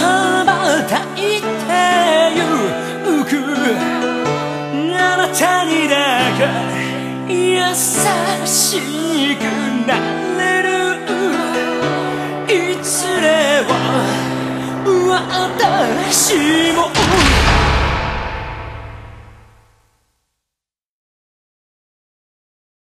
羽ばたいてゆく。あなたにだけ優しくなれる。いつれは私も